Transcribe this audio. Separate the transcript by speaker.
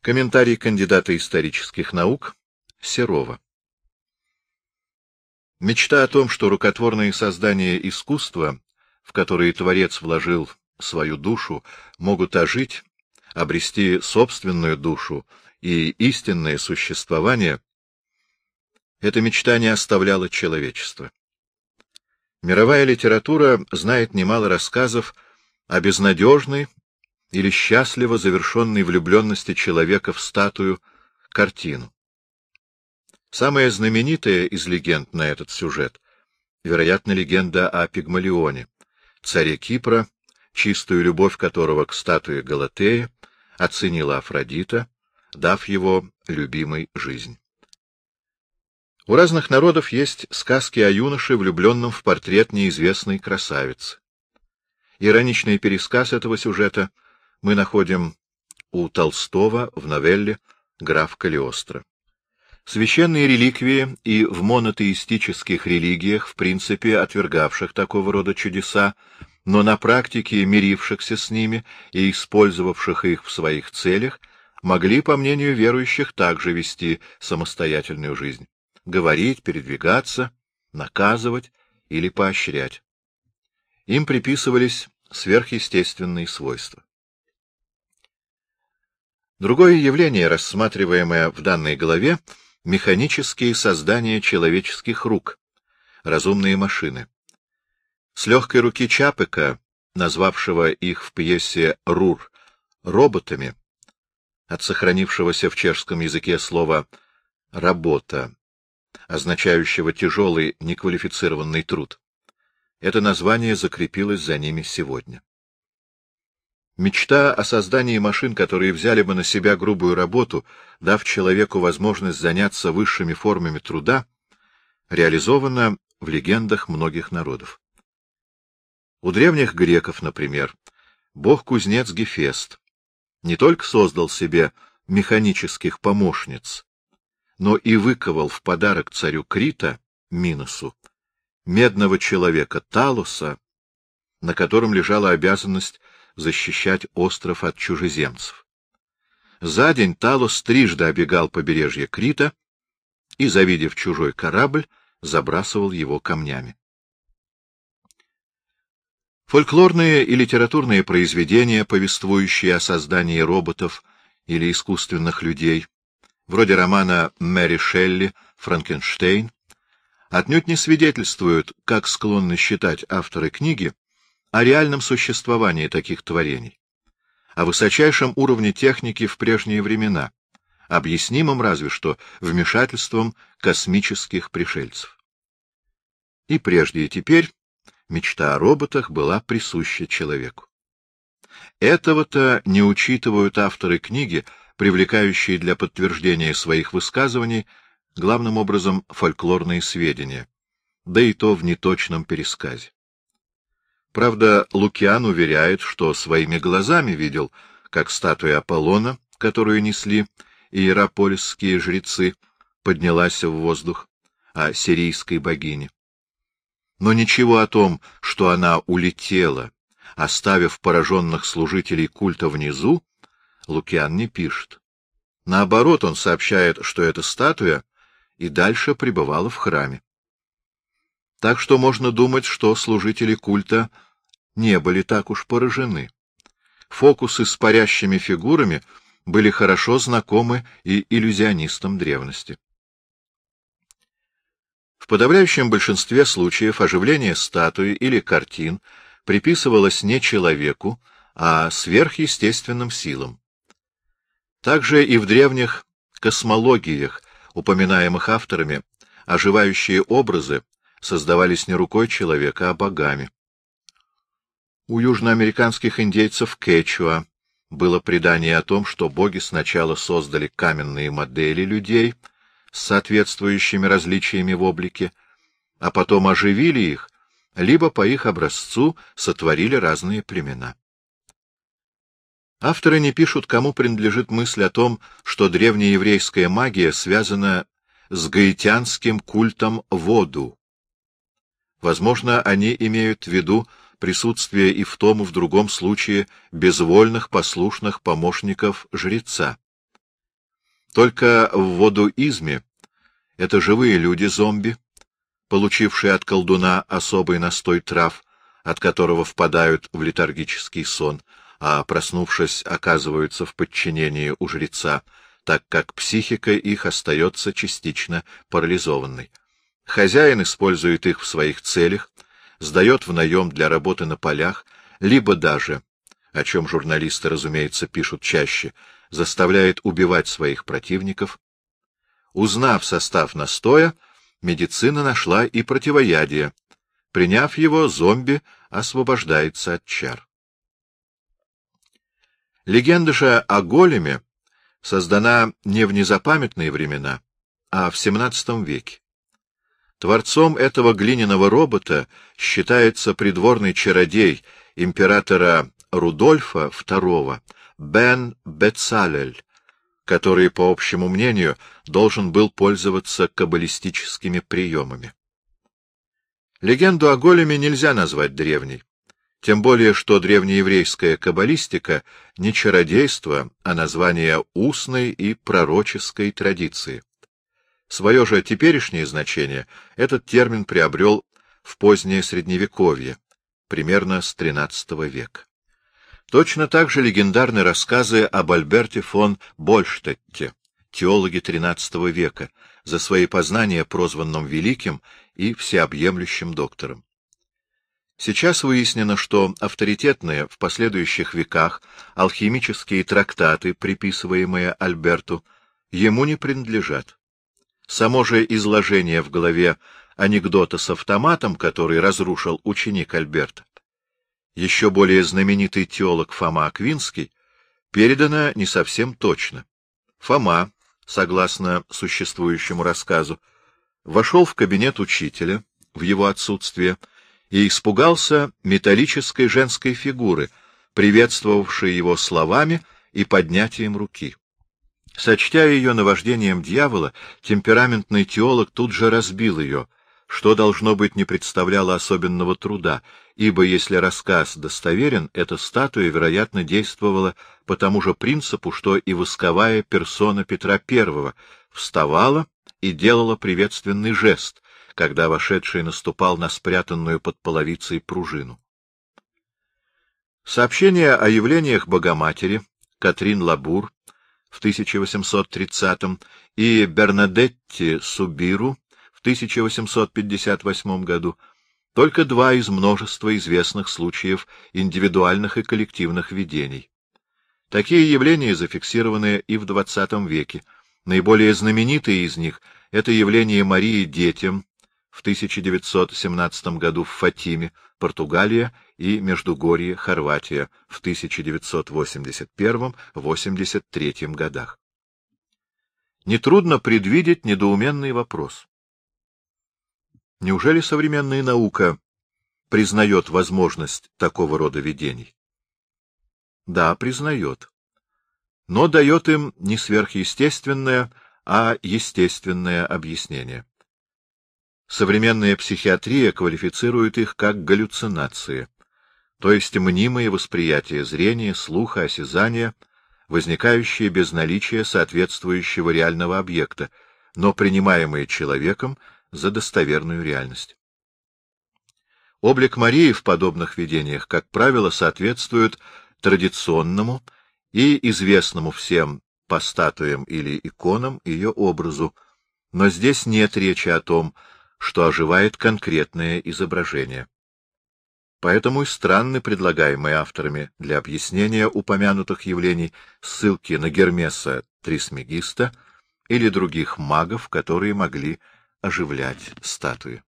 Speaker 1: Комментарий кандидата исторических наук Серова. Мечта о том, что рукотворные создания искусства, в которые Творец вложил свою душу, могут ожить, обрести собственную душу и истинное существование, эта мечта не оставляла человечества. Мировая литература знает немало рассказов о безнадежной или счастливо завершенной влюбленности человека в статую, картину. Самая знаменитая из легенд на этот сюжет, вероятно, легенда о Пигмалионе, царе Кипра, чистую любовь которого к статуе Галатея оценила Афродита, дав его любимой жизнь. У разных народов есть сказки о юноше, влюбленном в портрет неизвестной красавицы. Ироничный пересказ этого сюжета мы находим у Толстого в новелле «Граф Калиостро». Священные реликвии и в монотеистических религиях, в принципе отвергавших такого рода чудеса, но на практике мирившихся с ними и использовавших их в своих целях, могли, по мнению верующих, также вести самостоятельную жизнь, говорить, передвигаться, наказывать или поощрять. Им приписывались сверхъестественные свойства. Другое явление, рассматриваемое в данной главе, — механические создания человеческих рук, разумные машины. С легкой руки Чапека, назвавшего их в пьесе «Рур» роботами, от сохранившегося в чешском языке слова «работа», означающего тяжелый неквалифицированный труд. Это название закрепилось за ними сегодня. Мечта о создании машин, которые взяли бы на себя грубую работу, дав человеку возможность заняться высшими формами труда, реализована в легендах многих народов. У древних греков, например, бог-кузнец Гефест не только создал себе механических помощниц, но и выковал в подарок царю Крита, Миносу, медного человека Талуса, на котором лежала обязанность защищать остров от чужеземцев. За день Талус трижды обегал побережье Крита и, завидев чужой корабль, забрасывал его камнями. Фольклорные и литературные произведения, повествующие о создании роботов или искусственных людей, вроде романа Мэри Шелли «Франкенштейн», отнюдь не свидетельствуют, как склонны считать авторы книги, о реальном существовании таких творений, о высочайшем уровне техники в прежние времена, объяснимом разве что вмешательством космических пришельцев. И прежде и теперь мечта о роботах была присуща человеку. Этого-то не учитывают авторы книги, привлекающие для подтверждения своих высказываний главным образом фольклорные сведения, да и то в неточном пересказе. Правда, Лукиан уверяет, что своими глазами видел, как статуя Аполлона, которую несли иерополисские жрецы, поднялась в воздух, а сирийской богине. Но ничего о том, что она улетела, оставив пораженных служителей культа внизу, Лукиан не пишет. Наоборот, он сообщает, что эта статуя и дальше пребывала в храме. Так что можно думать, что служители культа не были так уж поражены. Фокусы с парящими фигурами были хорошо знакомы и иллюзионистам древности. В подавляющем большинстве случаев оживление статуи или картин приписывалось не человеку, а сверхъестественным силам. Также и в древних космологиях, упоминаемых авторами, оживающие образы создавались не рукой человека, а богами. У южноамериканских индейцев Кечуа было предание о том, что боги сначала создали каменные модели людей с соответствующими различиями в облике, а потом оживили их, либо по их образцу сотворили разные племена. Авторы не пишут, кому принадлежит мысль о том, что древнееврейская магия связана с гаитянским культом воду. Возможно, они имеют в виду присутствие и в том, и в другом случае безвольных послушных помощников жреца. Только в водуизме это живые люди-зомби, получившие от колдуна особый настой трав, от которого впадают в летаргический сон, а, проснувшись, оказываются в подчинении у жреца, так как психика их остается частично парализованной. Хозяин использует их в своих целях, сдает в наем для работы на полях, либо даже, о чем журналисты, разумеется, пишут чаще, заставляет убивать своих противников. Узнав состав настоя, медицина нашла и противоядие. Приняв его, зомби освобождается от чар. Легенда же о големе создана не в незапамятные времена, а в XVII веке. Творцом этого глиняного робота считается придворный чародей императора Рудольфа II Бен Бецалель, который, по общему мнению, должен был пользоваться каббалистическими приемами. Легенду о големе нельзя назвать древней, тем более что древнееврейская каббалистика не чародейство, а название устной и пророческой традиции. Свое же теперешнее значение этот термин приобрел в позднее Средневековье, примерно с XIII века. Точно так же легендарны рассказы об Альберте фон Больштетте, теологе XIII века, за свои познания прозванном великим и всеобъемлющим доктором. Сейчас выяснено, что авторитетные в последующих веках алхимические трактаты, приписываемые Альберту, ему не принадлежат. Само же изложение в голове анекдота с автоматом, который разрушил ученик Альберта, еще более знаменитый теолог Фома Аквинский, передано не совсем точно. Фома, согласно существующему рассказу, вошел в кабинет учителя в его отсутствие и испугался металлической женской фигуры, приветствовавшей его словами и поднятием руки. Сочтя ее наваждением дьявола, темпераментный теолог тут же разбил ее, что, должно быть, не представляло особенного труда, ибо, если рассказ достоверен, эта статуя, вероятно, действовала по тому же принципу, что и восковая персона Петра I вставала и делала приветственный жест, когда вошедший наступал на спрятанную под половицей пружину. Сообщение о явлениях Богоматери Катрин Лабур в 1830 и Бернадетти Субиру в 1858 году только два из множества известных случаев индивидуальных и коллективных видений. Такие явления зафиксированы и в XX веке. Наиболее знаменитые из них — это явление Марии детям в 1917 году в Фатиме, Португалия, и Междугорье, Хорватия в 1981-83 годах. Нетрудно предвидеть недоуменный вопрос. Неужели современная наука признает возможность такого рода видений? Да, признает. Но дает им не сверхъестественное, а естественное объяснение. Современная психиатрия квалифицирует их как галлюцинации то есть мнимое восприятие зрения, слуха, осязания, возникающие без наличия соответствующего реального объекта, но принимаемые человеком за достоверную реальность. Облик Марии в подобных видениях, как правило, соответствует традиционному и известному всем по статуям или иконам ее образу, но здесь нет речи о том, что оживает конкретное изображение. Поэтому и странны предлагаемые авторами для объяснения упомянутых явлений ссылки на Гермеса Трисмегиста или других магов, которые могли оживлять статуи.